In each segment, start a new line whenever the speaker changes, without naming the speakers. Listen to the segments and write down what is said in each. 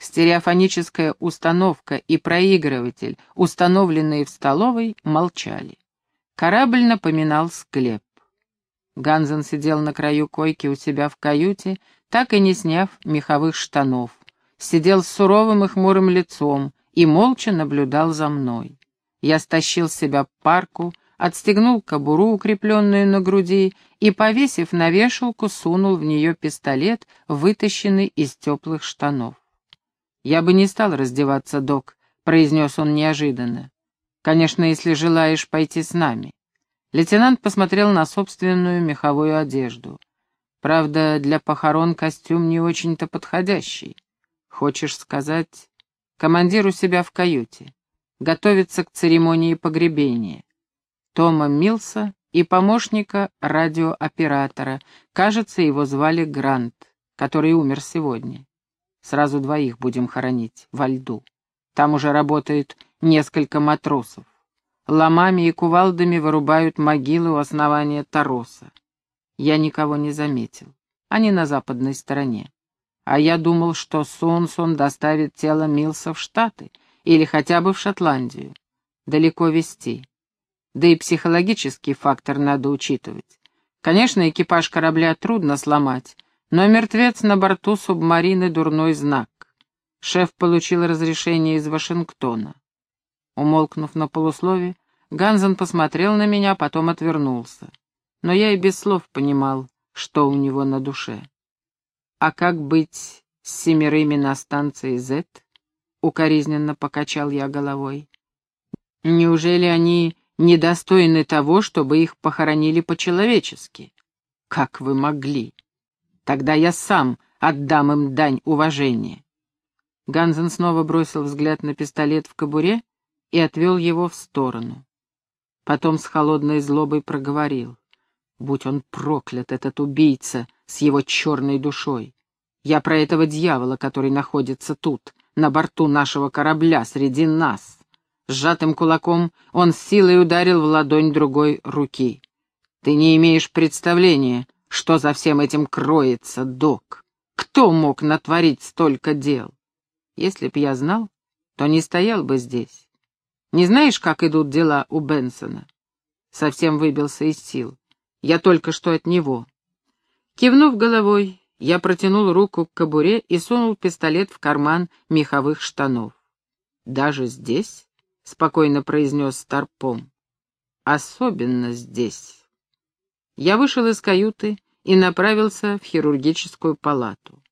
Стереофоническая установка и проигрыватель, установленные в столовой, молчали. Корабль напоминал склеп. Ганзен сидел на краю койки у себя в каюте, так и не сняв меховых штанов. Сидел с суровым и хмурым лицом и молча наблюдал за мной. Я стащил с себя парку, отстегнул кобуру, укрепленную на груди, и, повесив на вешалку, сунул в нее пистолет, вытащенный из теплых штанов. «Я бы не стал раздеваться, док», — произнес он неожиданно. «Конечно, если желаешь пойти с нами». Лейтенант посмотрел на собственную меховую одежду. Правда, для похорон костюм не очень-то подходящий. Хочешь сказать, командир у себя в каюте. Готовится к церемонии погребения. Тома Милса и помощника радиооператора, кажется, его звали Грант, который умер сегодня. Сразу двоих будем хоронить, во льду. Там уже работает несколько матросов. Ломами и кувалдами вырубают могилы у основания Тароса. Я никого не заметил. Они на западной стороне. А я думал, что Сонсон доставит тело Милса в Штаты или хотя бы в Шотландию. Далеко везти. Да и психологический фактор надо учитывать. Конечно, экипаж корабля трудно сломать, но мертвец на борту субмарины — дурной знак. Шеф получил разрешение из Вашингтона. Умолкнув на полуслове, Ганзен посмотрел на меня, потом отвернулся. Но я и без слов понимал, что у него на душе. «А как быть с семерыми на станции Z?» — укоризненно покачал я головой. «Неужели они недостойны того, чтобы их похоронили по-человечески?» «Как вы могли?» Тогда я сам отдам им дань уважения. Ганзен снова бросил взгляд на пистолет в кобуре и отвел его в сторону. Потом с холодной злобой проговорил. Будь он проклят, этот убийца, с его черной душой. Я про этого дьявола, который находится тут, на борту нашего корабля, среди нас. Сжатым кулаком он силой ударил в ладонь другой руки. Ты не имеешь представления, что за всем этим кроется, док? Кто мог натворить столько дел? Если б я знал, то не стоял бы здесь. Не знаешь, как идут дела у Бенсона? Совсем выбился из сил. Я только что от него. Кивнув головой, я протянул руку к кобуре и сунул пистолет в карман меховых штанов. «Даже здесь?» — спокойно произнес Старпом. «Особенно здесь». Я вышел из каюты и направился в хирургическую палату.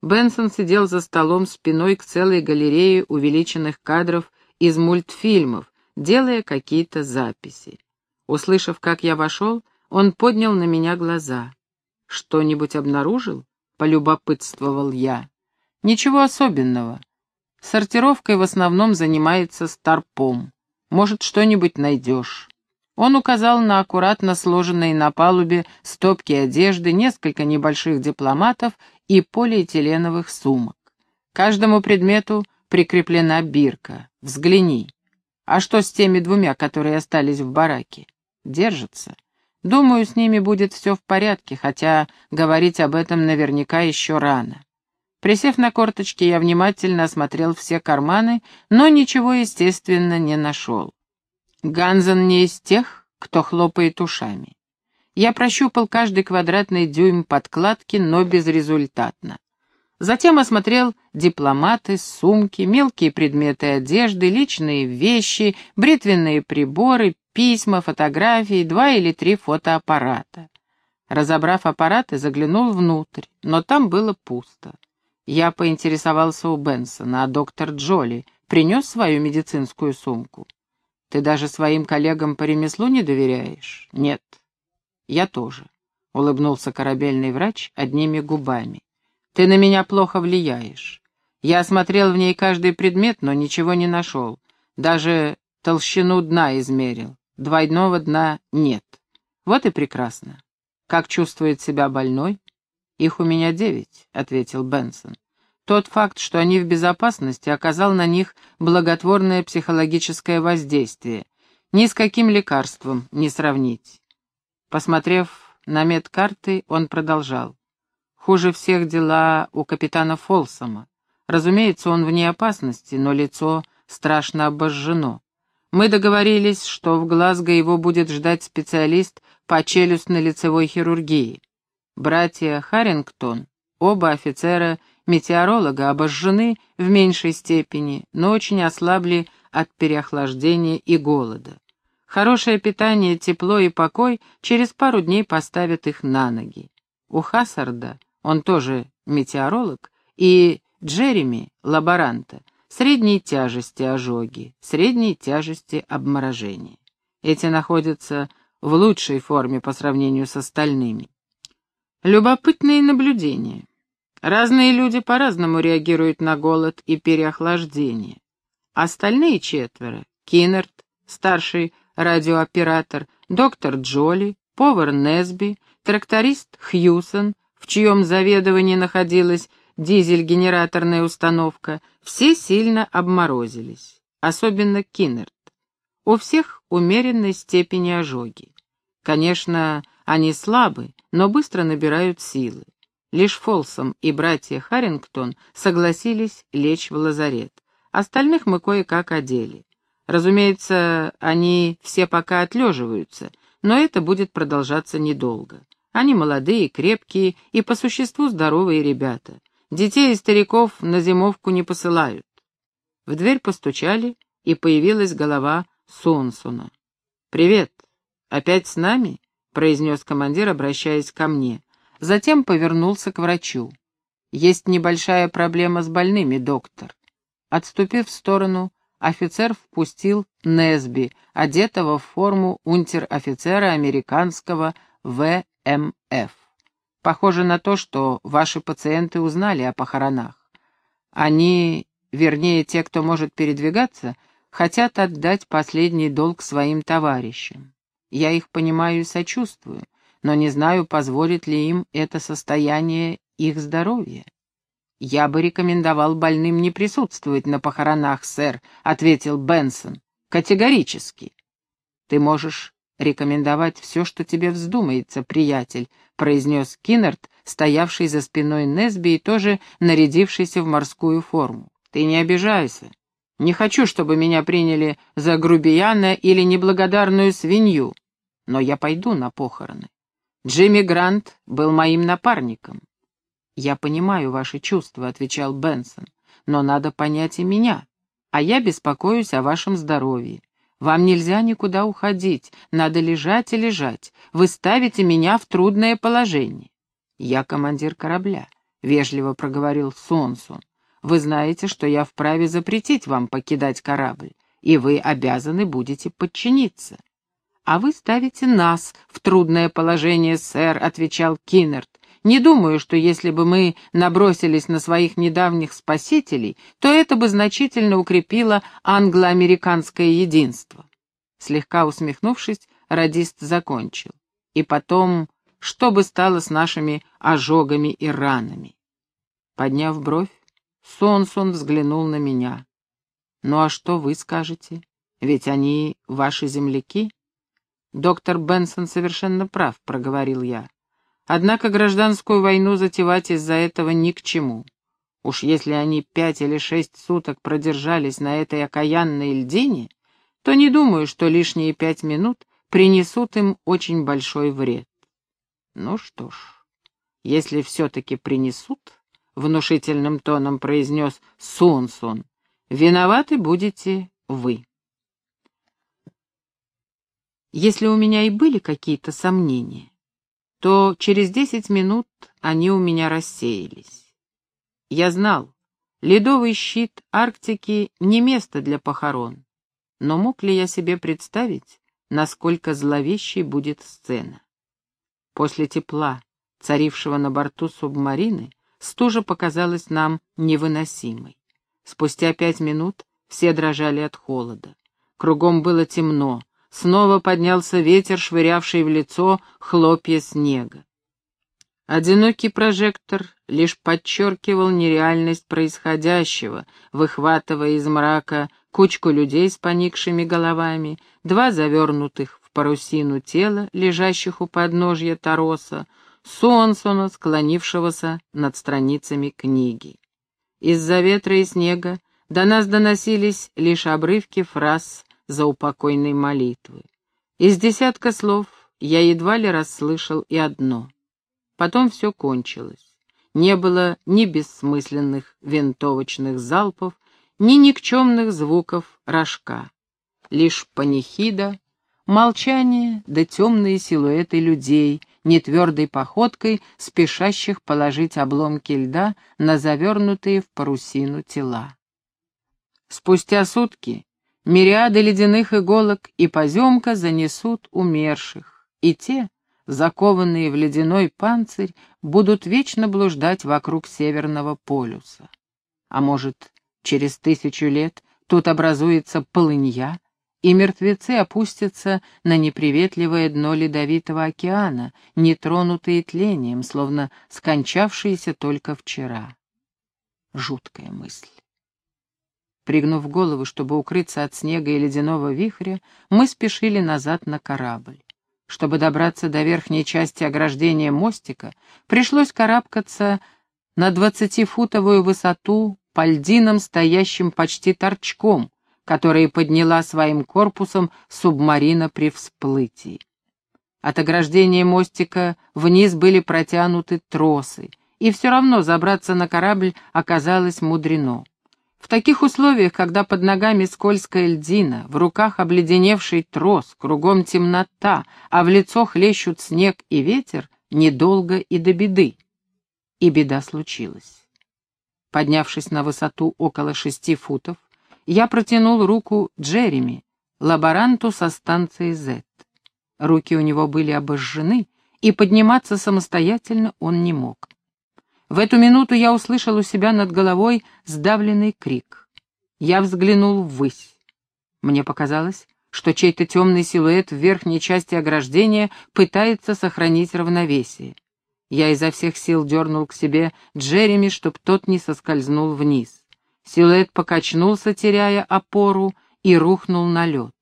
Бенсон сидел за столом спиной к целой галерее увеличенных кадров из мультфильмов, делая какие-то записи. Услышав, как я вошел, он поднял на меня глаза. «Что-нибудь обнаружил?» — полюбопытствовал я. «Ничего особенного. Сортировкой в основном занимается Старпом. Может, что-нибудь найдешь». Он указал на аккуратно сложенные на палубе стопки одежды, несколько небольших дипломатов и полиэтиленовых сумок. Каждому предмету прикреплена бирка. Взгляни. А что с теми двумя, которые остались в бараке? Держатся. Думаю, с ними будет все в порядке, хотя говорить об этом наверняка еще рано. Присев на корточки, я внимательно осмотрел все карманы, но ничего, естественно, не нашел. Ганзен не из тех, кто хлопает ушами. Я прощупал каждый квадратный дюйм подкладки, но безрезультатно. Затем осмотрел дипломаты, сумки, мелкие предметы одежды, личные вещи, бритвенные приборы, письма, фотографии, два или три фотоаппарата. Разобрав аппараты, заглянул внутрь, но там было пусто. Я поинтересовался у Бенсона, а доктор Джоли принес свою медицинскую сумку. Ты даже своим коллегам по ремеслу не доверяешь? Нет. Я тоже, — улыбнулся корабельный врач одними губами. Ты на меня плохо влияешь. Я осмотрел в ней каждый предмет, но ничего не нашел. Даже толщину дна измерил. Двойного дна нет. Вот и прекрасно. Как чувствует себя больной? Их у меня девять, — ответил Бенсон. Тот факт, что они в безопасности, оказал на них благотворное психологическое воздействие. Ни с каким лекарством не сравнить. Посмотрев на медкарты, он продолжал. Хуже всех дела у капитана Фолсома. Разумеется, он вне опасности, но лицо страшно обожжено. Мы договорились, что в Глазго его будет ждать специалист по челюстно-лицевой хирургии. Братья Харрингтон, оба офицера метеоролога, обожжены в меньшей степени, но очень ослабли от переохлаждения и голода. Хорошее питание, тепло и покой через пару дней поставят их на ноги. У Хассарда, он тоже метеоролог, и Джереми, лаборанта, средней тяжести ожоги, средней тяжести обморожения. Эти находятся в лучшей форме по сравнению с остальными. Любопытные наблюдения. Разные люди по-разному реагируют на голод и переохлаждение. Остальные четверо — Киннерт, старший радиооператор, доктор Джоли, повар Несби, тракторист Хьюсон, в чьем заведовании находилась дизель-генераторная установка, все сильно обморозились, особенно Киннерт. У всех умеренной степени ожоги. Конечно, они слабы, но быстро набирают силы. Лишь Фолсом и братья Харрингтон согласились лечь в лазарет. Остальных мы кое-как одели. Разумеется, они все пока отлеживаются, но это будет продолжаться недолго. Они молодые, крепкие и по существу здоровые ребята. Детей и стариков на зимовку не посылают. В дверь постучали, и появилась голова Сонсона. «Привет. Опять с нами?» — произнес командир, обращаясь ко мне. Затем повернулся к врачу. «Есть небольшая проблема с больными, доктор». Отступив в сторону, офицер впустил Несби, одетого в форму унтер-офицера американского ВМФ. Похоже на то, что ваши пациенты узнали о похоронах. Они, вернее, те, кто может передвигаться, хотят отдать последний долг своим товарищам. Я их понимаю и сочувствую, но не знаю, позволит ли им это состояние их здоровья. «Я бы рекомендовал больным не присутствовать на похоронах, сэр», — ответил Бенсон. «Категорически». «Ты можешь рекомендовать все, что тебе вздумается, приятель», — произнес Киннерт, стоявший за спиной Несби и тоже нарядившийся в морскую форму. «Ты не обижайся. Не хочу, чтобы меня приняли за грубияна или неблагодарную свинью, но я пойду на похороны. Джимми Грант был моим напарником». «Я понимаю ваши чувства», — отвечал Бенсон, — «но надо понять и меня, а я беспокоюсь о вашем здоровье. Вам нельзя никуда уходить, надо лежать и лежать. Вы ставите меня в трудное положение. Я командир корабля, — вежливо проговорил Сонсон. Вы знаете, что я вправе запретить вам покидать корабль, и вы обязаны будете подчиниться. А вы ставите нас в трудное положение, сэр, — отвечал Киннерт. Не думаю, что если бы мы набросились на своих недавних спасителей, то это бы значительно укрепило англо-американское единство. Слегка усмехнувшись, радист закончил. И потом, что бы стало с нашими ожогами и ранами? Подняв бровь, Сонсон взглянул на меня. «Ну а что вы скажете? Ведь они ваши земляки?» «Доктор Бенсон совершенно прав», — проговорил я. Однако гражданскую войну затевать из-за этого ни к чему. Уж если они пять или шесть суток продержались на этой окаянной льдине, то не думаю, что лишние пять минут принесут им очень большой вред. Ну что ж, если все-таки принесут, — внушительным тоном произнес Сунсун, — виноваты будете вы. Если у меня и были какие-то сомнения, то через десять минут они у меня рассеялись. Я знал, ледовый щит Арктики не место для похорон, но мог ли я себе представить, насколько зловещей будет сцена? После тепла, царившего на борту субмарины, стужа показалась нам невыносимой. Спустя пять минут все дрожали от холода. Кругом было темно, Снова поднялся ветер, швырявший в лицо хлопья снега. Одинокий прожектор лишь подчеркивал нереальность происходящего, выхватывая из мрака кучку людей с поникшими головами, два завернутых в парусину тела, лежащих у подножья Тароса, Сонсона, склонившегося над страницами книги. Из-за ветра и снега до нас доносились лишь обрывки фраз заупокойной молитвы. Из десятка слов я едва ли расслышал и одно. Потом все кончилось. Не было ни бессмысленных винтовочных залпов, ни никчемных звуков рожка. Лишь панихида, молчание да темные силуэты людей, нетвердой походкой спешащих положить обломки льда на завернутые в парусину тела. Спустя сутки мириады ледяных иголок и поземка занесут умерших, и те, закованные в ледяной панцирь, будут вечно блуждать вокруг Северного полюса. А может, через тысячу лет тут образуется полынья, и мертвецы опустятся на неприветливое дно ледовитого океана, нетронутые тлением, словно скончавшиеся только вчера. Жуткая мысль. Пригнув голову, чтобы укрыться от снега и ледяного вихря, мы спешили назад на корабль. Чтобы добраться до верхней части ограждения мостика, пришлось карабкаться на двадцатифутовую высоту по льдинам, стоящим почти торчком, которые подняла своим корпусом субмарина при всплытии. От ограждения мостика вниз были протянуты тросы, и все равно забраться на корабль оказалось мудрено. В таких условиях, когда под ногами скользкая льдина, в руках обледеневший трос, кругом темнота, а в лицо хлещут снег и ветер, недолго и до беды. И беда случилась. Поднявшись на высоту около шести футов, я протянул руку Джереми, лаборанту со станции Z. Руки у него были обожжены, и подниматься самостоятельно он не мог. В эту минуту я услышал у себя над головой сдавленный крик. Я взглянул ввысь. Мне показалось, что чей-то темный силуэт в верхней части ограждения пытается сохранить равновесие. Я изо всех сил дернул к себе Джереми, чтоб тот не соскользнул вниз. Силуэт покачнулся, теряя опору, и рухнул на лед.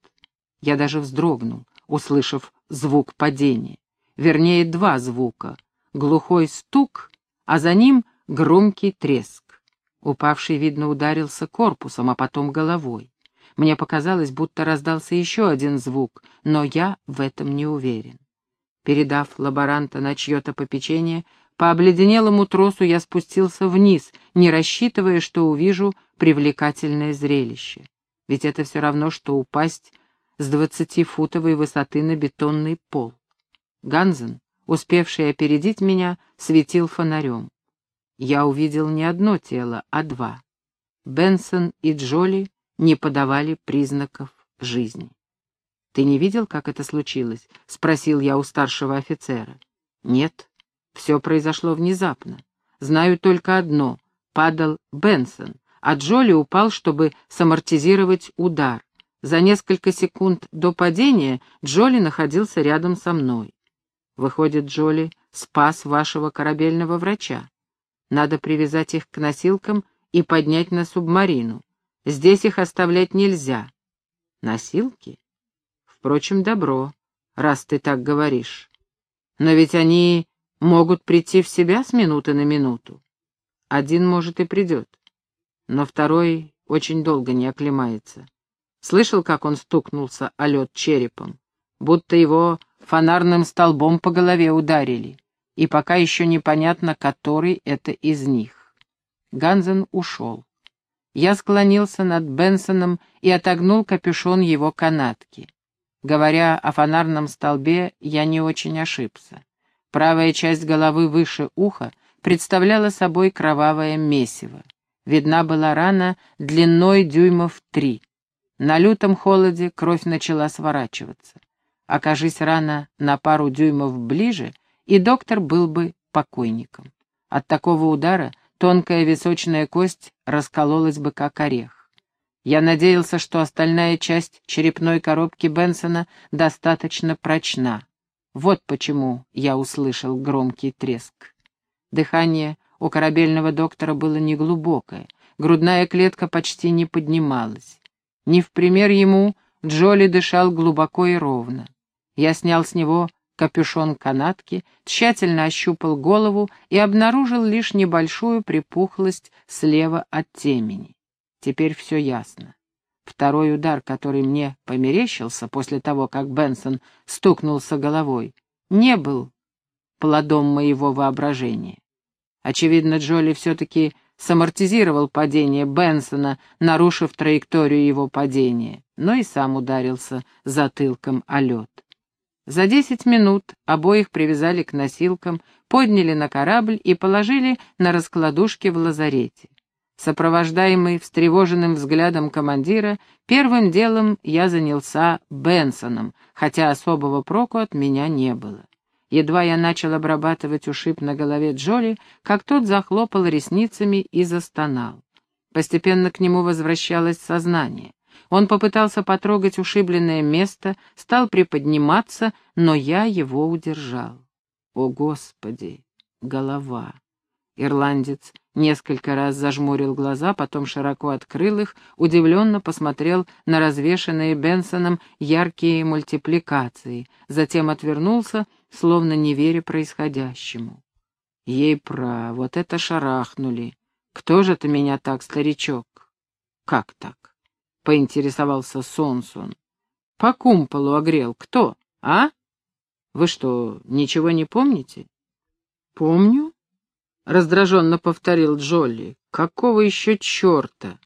Я даже вздрогнул, услышав звук падения. Вернее, два звука. Глухой стук а за ним громкий треск. Упавший, видно, ударился корпусом, а потом головой. Мне показалось, будто раздался еще один звук, но я в этом не уверен. Передав лаборанта на чье-то попечение, по обледенелому тросу я спустился вниз, не рассчитывая, что увижу привлекательное зрелище. Ведь это все равно, что упасть с двадцатифутовой высоты на бетонный пол. Ганзен, успевший опередить меня, светил фонарем. Я увидел не одно тело, а два. Бенсон и Джоли не подавали признаков жизни. «Ты не видел, как это случилось?» — спросил я у старшего офицера. «Нет, все произошло внезапно. Знаю только одно — падал Бенсон, а Джоли упал, чтобы самортизировать удар. За несколько секунд до падения Джоли находился рядом со мной. Выходит, Джоли спас вашего корабельного врача. Надо привязать их к носилкам и поднять на субмарину. Здесь их оставлять нельзя. Носилки? Впрочем, добро, раз ты так говоришь. Но ведь они могут прийти в себя с минуты на минуту. Один, может, и придет. Но второй очень долго не оклемается. Слышал, как он стукнулся о лед черепом? Будто его фонарным столбом по голове ударили, и пока еще непонятно, который это из них. Ганзен ушел. Я склонился над Бенсоном и отогнул капюшон его канатки. Говоря о фонарном столбе, я не очень ошибся. Правая часть головы выше уха представляла собой кровавое месиво. Видна была рана длиной дюймов три. На лютом холоде кровь начала сворачиваться. Окажись рана на пару дюймов ближе, и доктор был бы покойником. От такого удара тонкая височная кость раскололась бы как орех. Я надеялся, что остальная часть черепной коробки Бенсона достаточно прочна. Вот почему я услышал громкий треск. Дыхание у корабельного доктора было неглубокое, грудная клетка почти не поднималась. Не в пример ему Джоли дышал глубоко и ровно. Я снял с него капюшон канатки, тщательно ощупал голову и обнаружил лишь небольшую припухлость слева от темени. Теперь все ясно. Второй удар, который мне померещился после того, как Бенсон стукнулся головой, не был плодом моего воображения. Очевидно, Джоли все-таки самортизировал падение Бенсона, нарушив траекторию его падения, но и сам ударился затылком о лед. За десять минут обоих привязали к носилкам, подняли на корабль и положили на раскладушки в лазарете. Сопровождаемый встревоженным взглядом командира, первым делом я занялся Бенсоном, хотя особого проку от меня не было. Едва я начал обрабатывать ушиб на голове Джоли, как тот захлопал ресницами и застонал. Постепенно к нему возвращалось сознание. Он попытался потрогать ушибленное место, стал приподниматься, но я его удержал. О, Господи! Голова! Ирландец несколько раз зажмурил глаза, потом широко открыл их, удивленно посмотрел на развешанные Бенсоном яркие мультипликации, затем отвернулся, словно не веря происходящему. Ей про, вот это шарахнули. Кто же ты меня так, старичок? Как так? Поинтересовался Сонсон. По кумполу огрел. Кто? А? Вы что, ничего не помните? Помню, раздраженно повторил Джолли. Какого еще черта?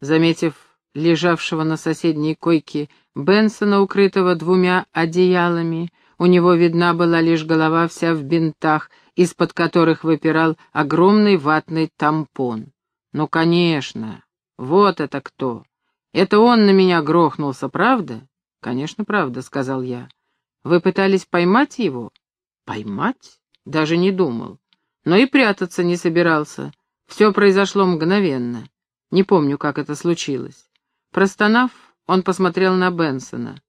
Заметив лежавшего на соседней койке Бенсона, укрытого двумя одеялами, у него видна была лишь голова вся в бинтах, из-под которых выпирал огромный ватный тампон. «Ну, конечно. Вот это кто. Это он на меня грохнулся, правда?» «Конечно, правда», — сказал я. «Вы пытались поймать его?» «Поймать? Даже не думал. Но и прятаться не собирался. Все произошло мгновенно. Не помню, как это случилось. Простонав, он посмотрел на Бенсона.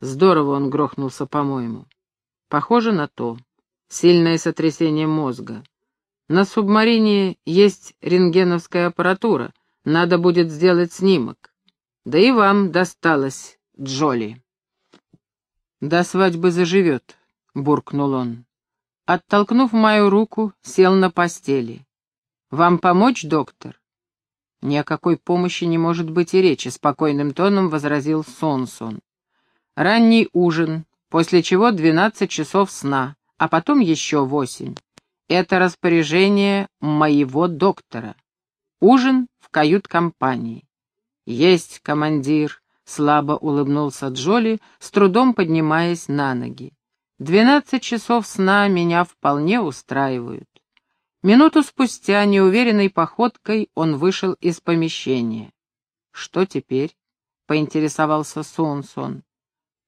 Здорово он грохнулся, по-моему. Похоже на то. Сильное сотрясение мозга. На субмарине есть рентгеновская аппаратура. Надо будет сделать снимок. Да и вам досталось, Джоли. До свадьбы заживет, буркнул он. Оттолкнув мою руку, сел на постели. «Вам помочь, доктор?» «Ни о какой помощи не может быть и речи», — спокойным тоном возразил Сонсон. Ранний ужин, после чего двенадцать часов сна, а потом еще восемь. Это распоряжение моего доктора. Ужин в кают-компании. Есть, командир, слабо улыбнулся Джоли, с трудом поднимаясь на ноги. Двенадцать часов сна меня вполне устраивают. Минуту спустя, неуверенной походкой, он вышел из помещения. «Что теперь?» — поинтересовался Сонсон.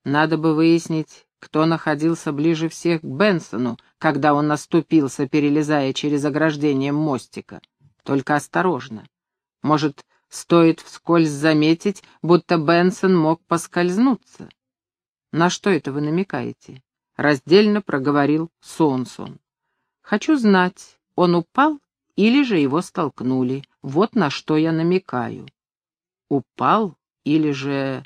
Надо бы выяснить, кто находился ближе всех к Бенсону, когда он наступился, перелезая через ограждение мостика. Только осторожно. Может, стоит вскользь заметить, будто Бенсон мог поскользнуться. На что это вы намекаете? Раздельно проговорил Сонсон. Хочу знать, он упал или же его столкнули. Вот на что я намекаю. Упал или же...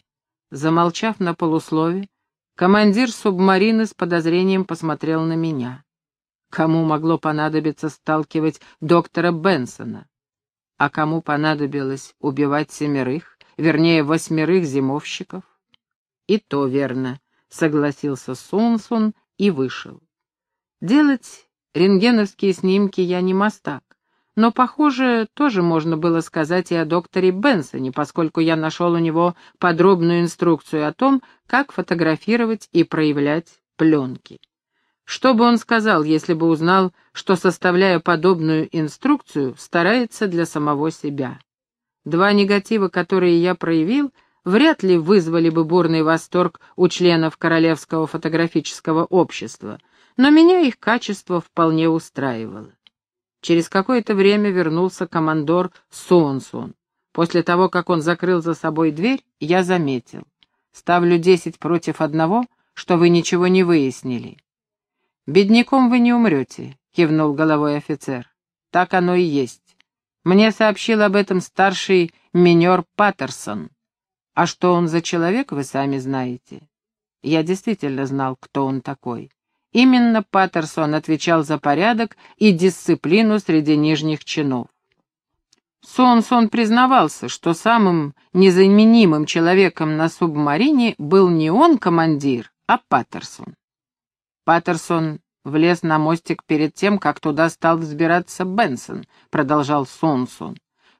Замолчав на полуслове, командир субмарины с подозрением посмотрел на меня. Кому могло понадобиться сталкивать доктора Бенсона? А кому понадобилось убивать семерых, вернее, восьмерых зимовщиков? И то верно, согласился Сунсун и вышел. Делать рентгеновские снимки я не мастак. Но, похоже, тоже можно было сказать и о докторе Бенсоне, поскольку я нашел у него подробную инструкцию о том, как фотографировать и проявлять пленки. Что бы он сказал, если бы узнал, что, составляя подобную инструкцию, старается для самого себя? Два негатива, которые я проявил, вряд ли вызвали бы бурный восторг у членов Королевского фотографического общества, но меня их качество вполне устраивало. Через какое-то время вернулся командор Сонсон. После того, как он закрыл за собой дверь, я заметил. Ставлю десять против одного, что вы ничего не выяснили. «Бедняком вы не умрете», — кивнул головой офицер. «Так оно и есть. Мне сообщил об этом старший минер Паттерсон. А что он за человек, вы сами знаете. Я действительно знал, кто он такой. Именно Паттерсон отвечал за порядок и дисциплину среди нижних чинов. Сонсон признавался, что самым незаменимым человеком на субмарине был не он командир, а Паттерсон. Паттерсон влез на мостик перед тем, как туда стал взбираться Бенсон, продолжал Сонсон.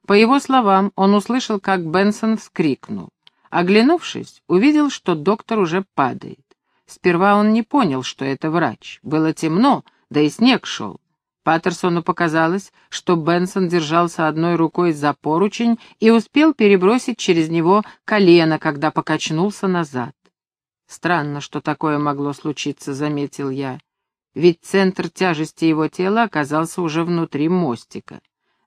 По его словам, он услышал, как Бенсон вскрикнул. Оглянувшись, увидел, что доктор уже падает. Сперва он не понял, что это врач. Было темно, да и снег шел. Паттерсону показалось, что Бенсон держался одной рукой за поручень и успел перебросить через него колено, когда покачнулся назад. Странно, что такое могло случиться, заметил я. Ведь центр тяжести его тела оказался уже внутри мостика.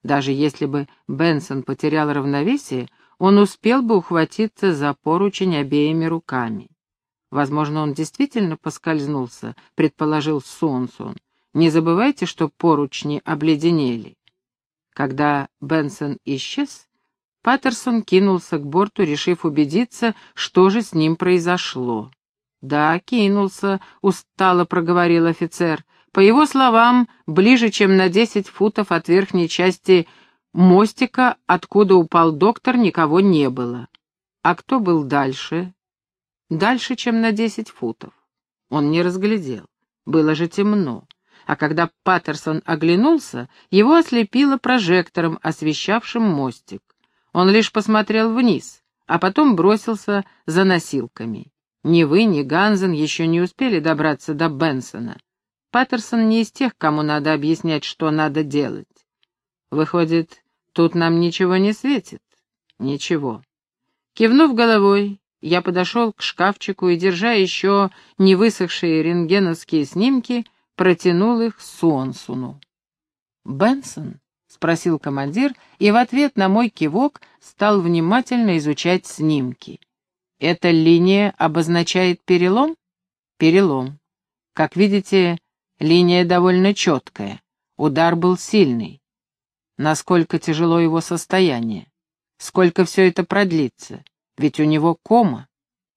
Даже если бы Бенсон потерял равновесие, он успел бы ухватиться за поручень обеими руками. Возможно, он действительно поскользнулся, предположил Сонсон. Не забывайте, что поручни обледенели. Когда Бенсон исчез, Паттерсон кинулся к борту, решив убедиться, что же с ним произошло. «Да, кинулся», — устало проговорил офицер. По его словам, ближе, чем на десять футов от верхней части мостика, откуда упал доктор, никого не было. А кто был дальше? дальше, чем на десять футов. Он не разглядел. Было же темно. А когда Паттерсон оглянулся, его ослепило прожектором, освещавшим мостик. Он лишь посмотрел вниз, а потом бросился за носилками. Ни вы, ни Ганзен еще не успели добраться до Бенсона. Паттерсон не из тех, кому надо объяснять, что надо делать. Выходит, тут нам ничего не светит? Ничего. Кивнув головой, я подошел к шкафчику и, держа еще не высохшие рентгеновские снимки, протянул их Суонсуну. «Бенсон?» — спросил командир, и в ответ на мой кивок стал внимательно изучать снимки. «Эта линия обозначает перелом?» «Перелом. Как видите, линия довольно четкая. Удар был сильный. Насколько тяжело его состояние? Сколько все это продлится?» Ведь у него кома.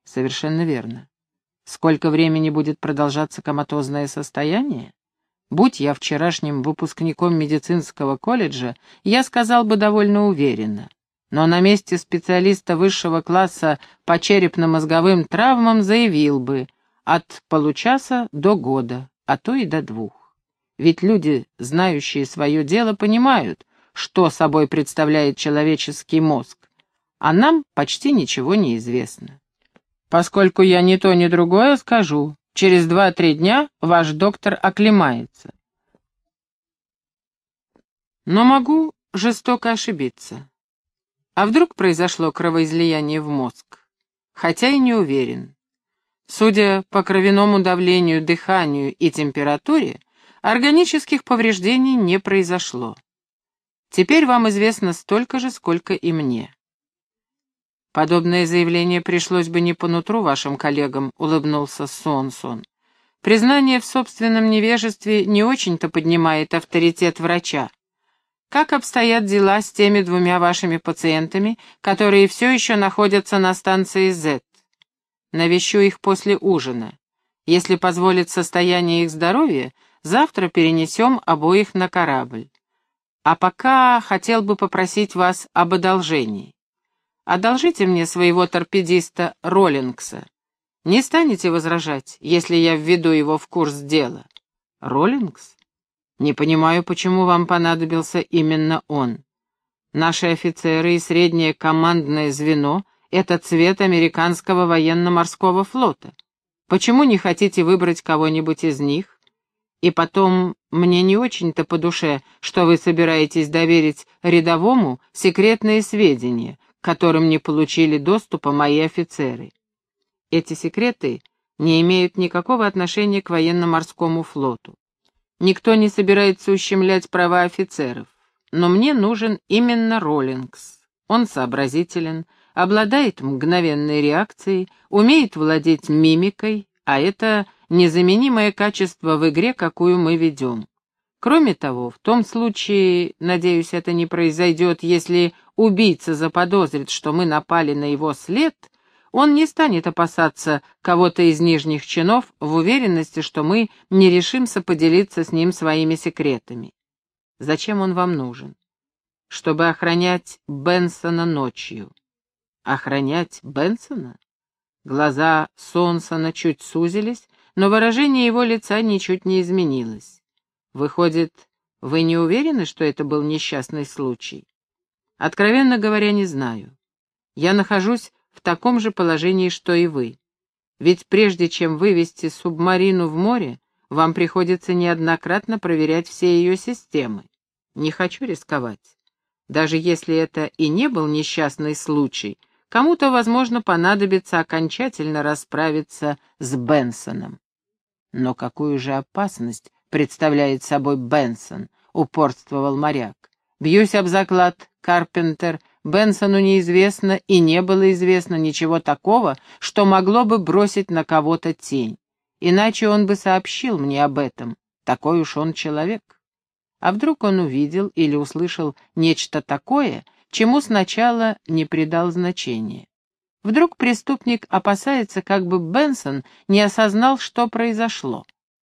Совершенно верно. Сколько времени будет продолжаться коматозное состояние? Будь я вчерашним выпускником медицинского колледжа, я сказал бы довольно уверенно. Но на месте специалиста высшего класса по черепно-мозговым травмам заявил бы от получаса до года, а то и до двух. Ведь люди, знающие свое дело, понимают, что собой представляет человеческий мозг, а нам почти ничего не известно. Поскольку я ни то, ни другое скажу, через два-три дня ваш доктор оклемается. Но могу жестоко ошибиться. А вдруг произошло кровоизлияние в мозг? Хотя и не уверен. Судя по кровяному давлению, дыханию и температуре, органических повреждений не произошло. Теперь вам известно столько же, сколько и мне. «Подобное заявление пришлось бы не по нутру вашим коллегам», — улыбнулся Сонсон. «Признание в собственном невежестве не очень-то поднимает авторитет врача. Как обстоят дела с теми двумя вашими пациентами, которые все еще находятся на станции Z? Навещу их после ужина. Если позволит состояние их здоровья, завтра перенесем обоих на корабль. А пока хотел бы попросить вас об одолжении. Одолжите мне своего торпедиста Роллингса. Не станете возражать, если я введу его в курс дела? Роллингс? Не понимаю, почему вам понадобился именно он. Наши офицеры и среднее командное звено — это цвет американского военно-морского флота. Почему не хотите выбрать кого-нибудь из них? И потом, мне не очень-то по душе, что вы собираетесь доверить рядовому секретные сведения, которым не получили доступа мои офицеры. Эти секреты не имеют никакого отношения к военно-морскому флоту. Никто не собирается ущемлять права офицеров, но мне нужен именно Роллингс. Он сообразителен, обладает мгновенной реакцией, умеет владеть мимикой, а это незаменимое качество в игре, какую мы ведем. Кроме того, в том случае, надеюсь, это не произойдет, если убийца заподозрит, что мы напали на его след, Он не станет опасаться кого-то из нижних чинов в уверенности, что мы не решимся поделиться с ним своими секретами. Зачем он вам нужен? Чтобы охранять Бенсона ночью. Охранять Бенсона? Глаза Сонсона чуть сузились, но выражение его лица ничуть не изменилось. Выходит, вы не уверены, что это был несчастный случай? Откровенно говоря, не знаю. Я нахожусь в таком же положении, что и вы. Ведь прежде чем вывести субмарину в море, вам приходится неоднократно проверять все ее системы. Не хочу рисковать. Даже если это и не был несчастный случай, кому-то, возможно, понадобится окончательно расправиться с Бенсоном. Но какую же опасность представляет собой Бенсон, упорствовал моряк. Бьюсь об заклад, Карпентер, Бенсону неизвестно и не было известно ничего такого, что могло бы бросить на кого-то тень. Иначе он бы сообщил мне об этом. Такой уж он человек. А вдруг он увидел или услышал нечто такое, чему сначала не придал значения. Вдруг преступник опасается, как бы Бенсон не осознал, что произошло.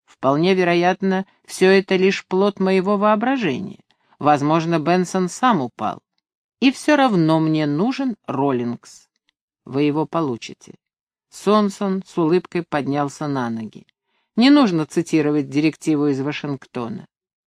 Вполне вероятно, все это лишь плод моего воображения. Возможно, Бенсон сам упал. И все равно мне нужен Роллингс. Вы его получите. Сонсон с улыбкой поднялся на ноги. Не нужно цитировать директиву из Вашингтона.